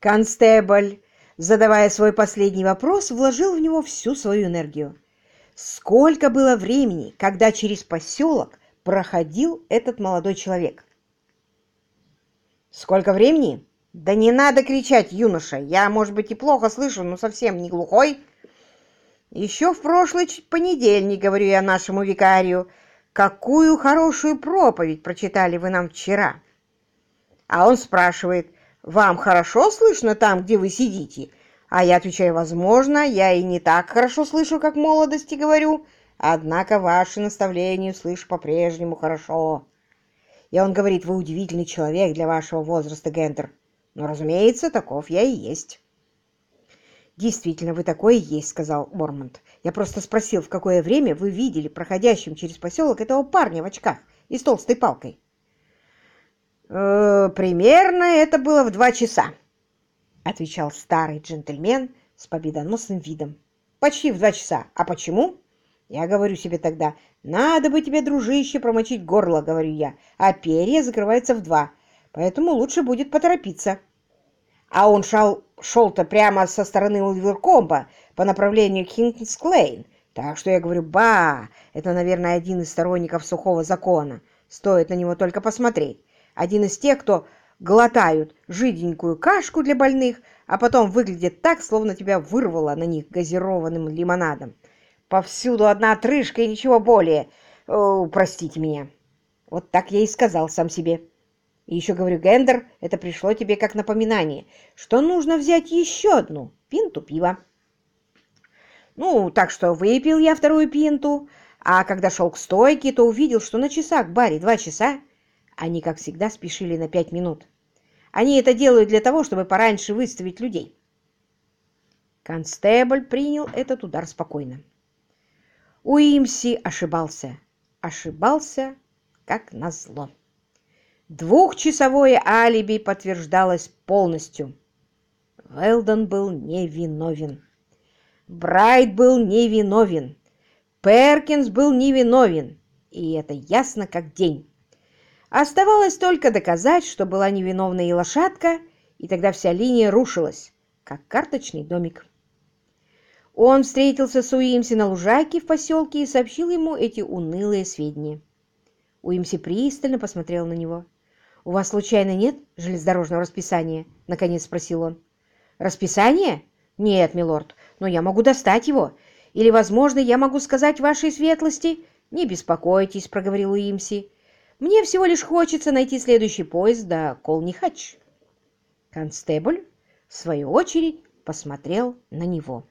Констебль, задавая свой последний вопрос, вложил в него всю свою энергию. Сколько было времени, когда через поселок проходил этот молодой человек? Сколько времени? Да не надо кричать, юноша. Я, может быть, и плохо слышу, но совсем не глухой. Еще в прошлый понедельник, говорю я нашему викарию, какую хорошую проповедь прочитали вы нам вчера. А он спрашивает, вам хорошо слышно там, где вы сидите? А я отвечаю, возможно, я и не так хорошо слышу, как молодости говорю, однако ваши наставления слышу по-прежнему хорошо. И он говорит, вы удивительный человек для вашего возраста, Гендер. Но, разумеется, таков я и есть. «Действительно, вы такой и есть», — сказал Мормонт. «Я просто спросил, в какое время вы видели проходящим через поселок этого парня в очках и с толстой палкой?» «Э, «Примерно это было в два часа», — отвечал старый джентльмен с победоносным видом. «Почти в два часа. А почему?» Я говорю себе тогда, «Надо бы тебе, дружище, промочить горло», — говорю я, «а перья закрываются в два, поэтому лучше будет поторопиться». А он шел-то прямо со стороны Уилверкомба по направлению Кингс-Клейн, так что я говорю, ба, это, наверное, один из сторонников сухого закона. Стоит на него только посмотреть. Один из тех, кто глотают жиденькую кашку для больных, а потом выглядит так, словно тебя вырвало на них газированным лимонадом. Повсюду одна отрыжка и ничего более. О, простите меня. Вот так я и сказал сам себе. И еще говорю, Гендер, это пришло тебе как напоминание, что нужно взять еще одну пинту пива. Ну, так что выпил я вторую пинту, а когда шел к стойке, то увидел, что на часах баре два часа. Они, как всегда, спешили на пять минут. Они это делают для того, чтобы пораньше выставить людей. Констебль принял этот удар спокойно. Уимси ошибался. Ошибался, как назло. Двухчасовое алиби подтверждалось полностью. Велдон был невиновен. Брайт был невиновен. Перкинс был невиновен. И это ясно как день. Оставалось только доказать, что была невиновна и лошадка, и тогда вся линия рушилась, как карточный домик. Он встретился с Уимси на лужайке в поселке и сообщил ему эти унылые сведения. Уимси пристально посмотрел на него. «У вас, случайно, нет железнодорожного расписания?» — наконец спросил он. «Расписание? Нет, милорд, но я могу достать его. Или, возможно, я могу сказать вашей светлости?» «Не беспокойтесь», — проговорил Уимси. «Мне всего лишь хочется найти следующий поезд до Колнихач». Констебль, в свою очередь, посмотрел на него.